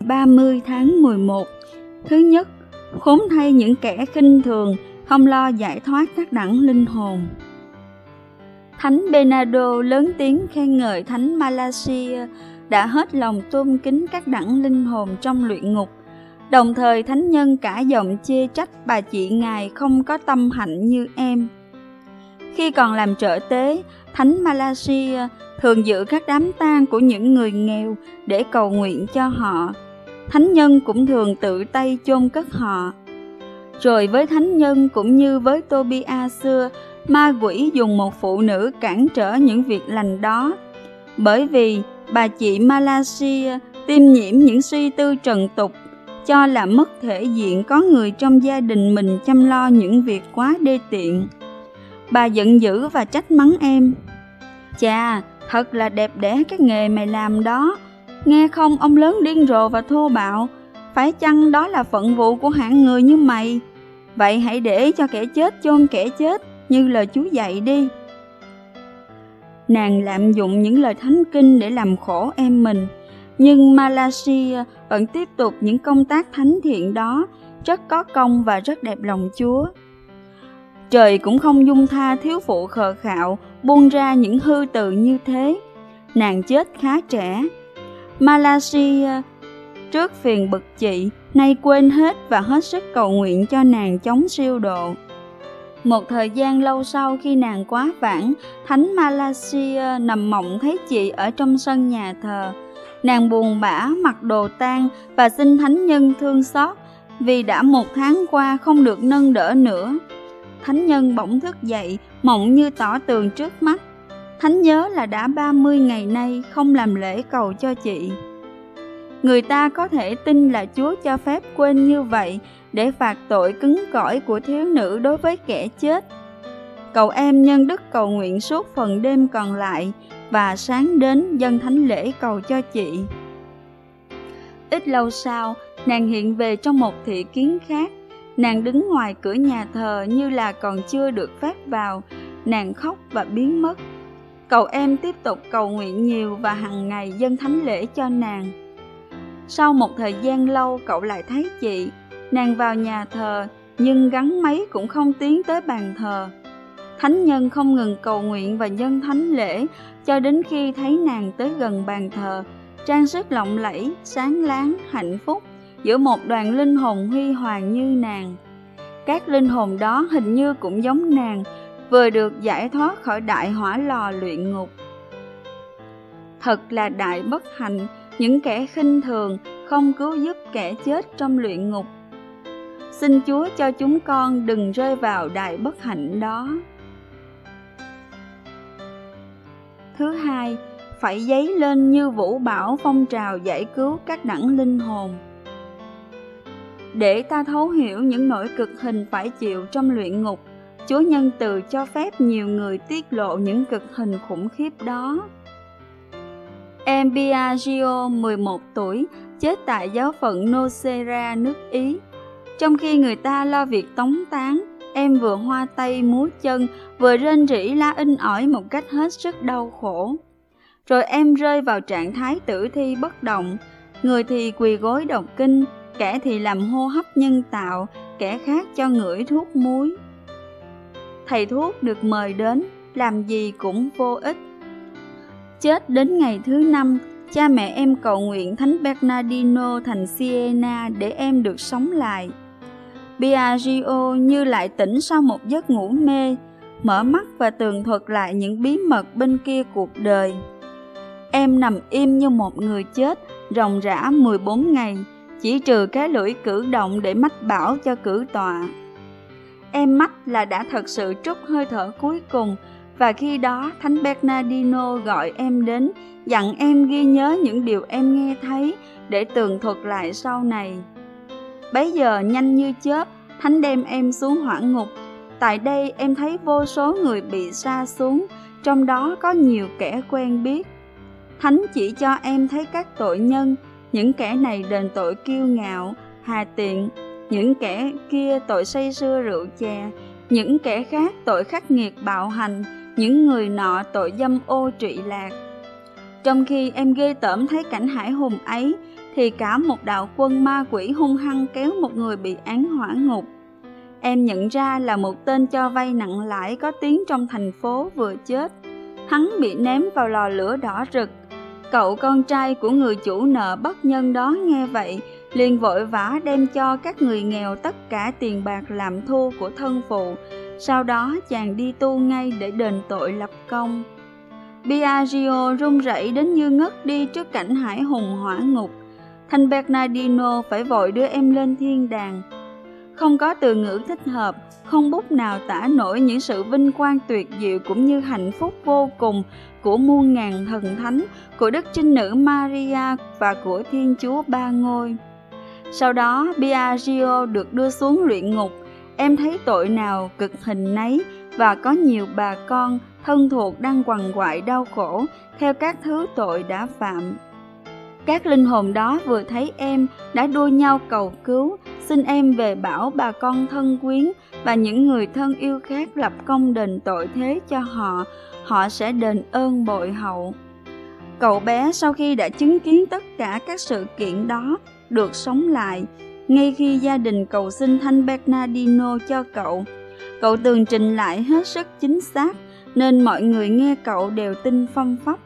30 tháng 11 Thứ nhất, khốn thay những kẻ khinh thường, không lo giải thoát các đẳng linh hồn. Thánh Bernardo lớn tiếng khen ngợi Thánh Malasia đã hết lòng tôn kính các đẳng linh hồn trong luyện ngục. Đồng thời thánh nhân cả giọng chê trách bà chị ngài không có tâm hạnh như em. Khi còn làm trợ tế, Thánh Malasia thường giữ các đám tang của những người nghèo để cầu nguyện cho họ. Thánh nhân cũng thường tự tay chôn cất họ. Rồi với thánh nhân cũng như với Tobia xưa, ma quỷ dùng một phụ nữ cản trở những việc lành đó. Bởi vì bà chị Malaysia tiêm nhiễm những suy tư trần tục, cho là mất thể diện có người trong gia đình mình chăm lo những việc quá đê tiện. Bà giận dữ và trách mắng em. Chà, thật là đẹp đẽ cái nghề mày làm đó. Nghe không ông lớn điên rồ và thô bạo, phải chăng đó là phận vụ của hạng người như mày? Vậy hãy để cho kẻ chết chôn kẻ chết như lời Chúa dạy đi. Nàng lạm dụng những lời thánh kinh để làm khổ em mình, nhưng Malaysia vẫn tiếp tục những công tác thánh thiện đó, rất có công và rất đẹp lòng Chúa. Trời cũng không dung tha thiếu phụ khờ khạo, buông ra những hư từ như thế. Nàng chết khá trẻ. Malaysia trước phiền bực chị, nay quên hết và hết sức cầu nguyện cho nàng chống siêu độ. Một thời gian lâu sau khi nàng quá vãng, Thánh Malaysia nằm mộng thấy chị ở trong sân nhà thờ. Nàng buồn bã mặc đồ tang và xin thánh nhân thương xót vì đã một tháng qua không được nâng đỡ nữa. Thánh nhân bỗng thức dậy, mộng như tỏ tường trước mắt. Thánh nhớ là đã 30 ngày nay không làm lễ cầu cho chị. Người ta có thể tin là Chúa cho phép quên như vậy để phạt tội cứng cỏi của thiếu nữ đối với kẻ chết. Cậu em nhân đức cầu nguyện suốt phần đêm còn lại và sáng đến dân thánh lễ cầu cho chị. Ít lâu sau, nàng hiện về trong một thị kiến khác. Nàng đứng ngoài cửa nhà thờ như là còn chưa được phép vào, nàng khóc và biến mất. Cậu em tiếp tục cầu nguyện nhiều và hàng ngày dân thánh lễ cho nàng. Sau một thời gian lâu cậu lại thấy chị, nàng vào nhà thờ nhưng gắn máy cũng không tiến tới bàn thờ. Thánh nhân không ngừng cầu nguyện và dân thánh lễ cho đến khi thấy nàng tới gần bàn thờ, trang sức lộng lẫy, sáng láng, hạnh phúc giữa một đoàn linh hồn huy hoàng như nàng. Các linh hồn đó hình như cũng giống nàng, vừa được giải thoát khỏi đại hỏa lò luyện ngục. Thật là đại bất hạnh, những kẻ khinh thường không cứu giúp kẻ chết trong luyện ngục. Xin Chúa cho chúng con đừng rơi vào đại bất hạnh đó. Thứ hai, phải dấy lên như vũ bảo phong trào giải cứu các đẳng linh hồn. Để ta thấu hiểu những nỗi cực hình phải chịu trong luyện ngục, Chúa nhân từ cho phép nhiều người tiết lộ những cực hình khủng khiếp đó. Em Biagio, 11 tuổi, chết tại giáo phận Nocera, nước Ý. Trong khi người ta lo việc tống tán, em vừa hoa tay múa chân, vừa rên rỉ la in ỏi một cách hết sức đau khổ. Rồi em rơi vào trạng thái tử thi bất động, người thì quỳ gối đọc kinh, kẻ thì làm hô hấp nhân tạo, kẻ khác cho ngửi thuốc muối. Thầy thuốc được mời đến, làm gì cũng vô ích. Chết đến ngày thứ năm, cha mẹ em cầu nguyện Thánh Bernardino thành Siena để em được sống lại. Biagio như lại tỉnh sau một giấc ngủ mê, mở mắt và tường thuật lại những bí mật bên kia cuộc đời. Em nằm im như một người chết, ròng rã 14 ngày, chỉ trừ cái lưỡi cử động để mách bảo cho cử tọa. Em mắt là đã thật sự trút hơi thở cuối cùng, và khi đó Thánh Bernardino gọi em đến, dặn em ghi nhớ những điều em nghe thấy để tường thuật lại sau này. Bấy giờ nhanh như chớp, Thánh đem em xuống hỏa ngục. Tại đây em thấy vô số người bị sa xuống, trong đó có nhiều kẻ quen biết. Thánh chỉ cho em thấy các tội nhân, những kẻ này đền tội kiêu ngạo, hà tiện, những kẻ kia tội say sưa rượu chè, những kẻ khác tội khắc nghiệt bạo hành, những người nọ tội dâm ô trị lạc. Trong khi em ghê tởm thấy cảnh hải hùng ấy, thì cả một đạo quân ma quỷ hung hăng kéo một người bị án hỏa ngục. Em nhận ra là một tên cho vay nặng lãi có tiếng trong thành phố vừa chết. Hắn bị ném vào lò lửa đỏ rực. Cậu con trai của người chủ nợ bất nhân đó nghe vậy, liền vội vã đem cho các người nghèo tất cả tiền bạc làm thu của thân phụ. Sau đó chàng đi tu ngay để đền tội lập công. Biagio run rẩy đến như ngất đi trước cảnh hải hùng hỏa ngục. Thành Bernardino phải vội đưa em lên thiên đàng. Không có từ ngữ thích hợp, không bút nào tả nổi những sự vinh quang tuyệt diệu cũng như hạnh phúc vô cùng của muôn ngàn thần thánh, của Đức Trinh Nữ Maria và của Thiên Chúa Ba Ngôi. Sau đó, Biagio được đưa xuống luyện ngục. Em thấy tội nào cực hình nấy và có nhiều bà con thân thuộc đang quằn quại đau khổ theo các thứ tội đã phạm. Các linh hồn đó vừa thấy em đã đua nhau cầu cứu, xin em về bảo bà con thân quyến và những người thân yêu khác lập công đền tội thế cho họ, họ sẽ đền ơn bội hậu. Cậu bé sau khi đã chứng kiến tất cả các sự kiện đó được sống lại, ngay khi gia đình cầu xin Thanh Bernardino cho cậu. Cậu tường trình lại hết sức chính xác, nên mọi người nghe cậu đều tin phong phóc.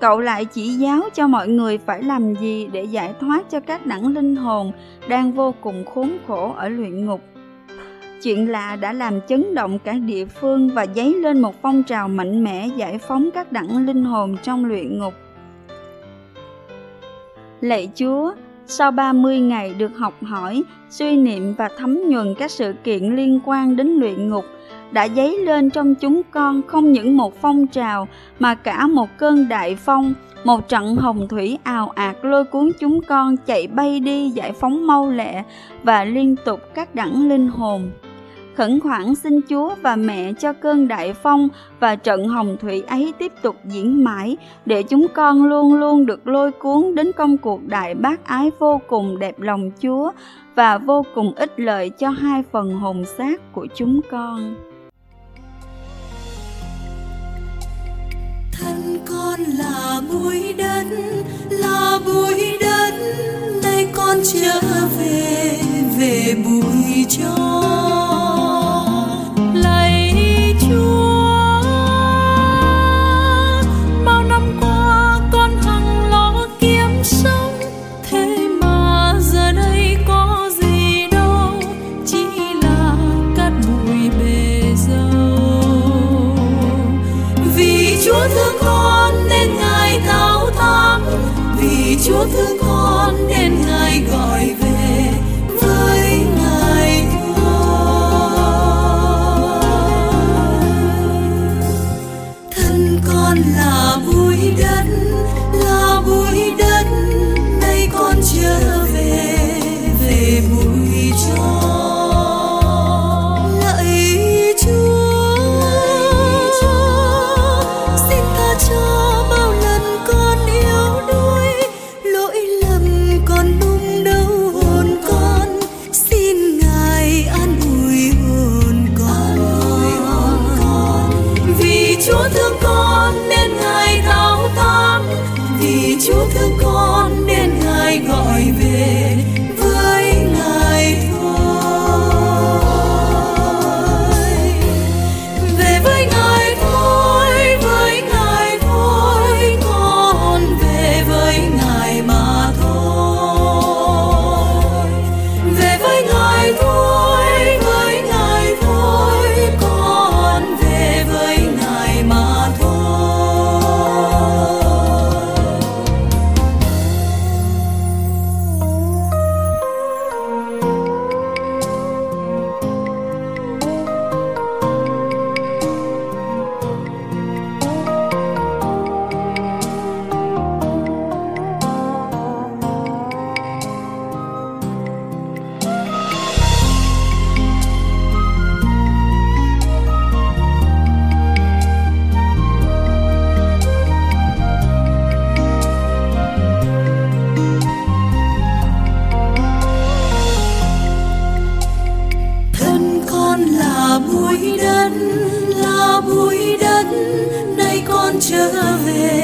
Cậu lại chỉ giáo cho mọi người phải làm gì để giải thoát cho các đẳng linh hồn đang vô cùng khốn khổ ở luyện ngục. Chuyện lạ đã làm chấn động cả địa phương và dấy lên một phong trào mạnh mẽ giải phóng các đẳng linh hồn trong luyện ngục. Lạy Chúa, sau 30 ngày được học hỏi, suy niệm và thấm nhuần các sự kiện liên quan đến luyện ngục, đã dấy lên trong chúng con không những một phong trào mà cả một cơn đại phong, một trận hồng thủy ào ạt lôi cuốn chúng con chạy bay đi giải phóng mau lẹ và liên tục các đẳng linh hồn khẩn khoản xin Chúa và mẹ cho cơn đại phong và trận hồng thủy ấy tiếp tục diễn mãi, để chúng con luôn luôn được lôi cuốn đến công cuộc đại bác ái vô cùng đẹp lòng Chúa và vô cùng ích lợi cho hai phần hồn xác của chúng con. thân con là bụi đất, là bụi đất, nay con trở về về bụi cho trở về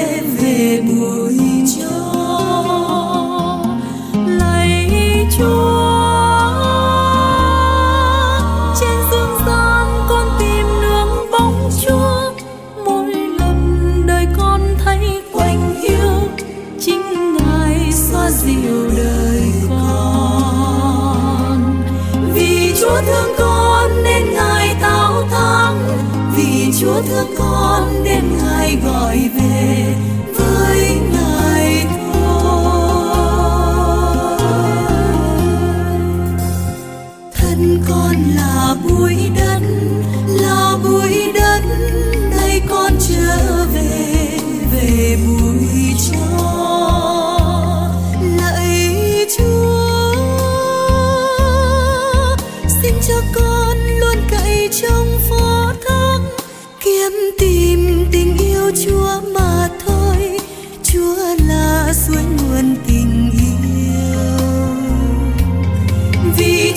con đêm ngày gọi về. Với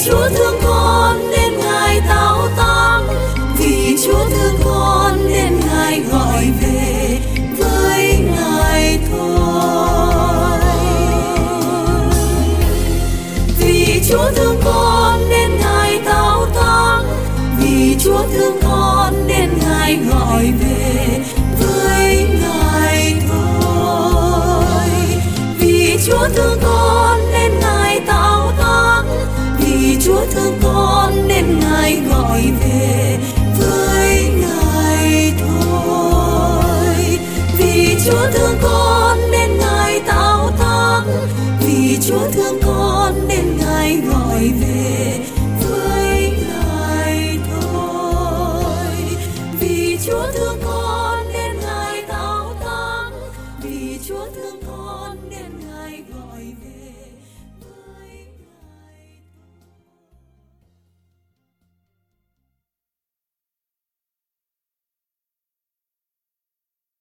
chúa thương con nên ngài tao tăng vì chúa thương con nên ngài gọi về với ngài thôi. Vì chúa thương con nên ngài tao tăng vì chúa thương con nên ngài gọi về chúa thương con nên ngài gọi về.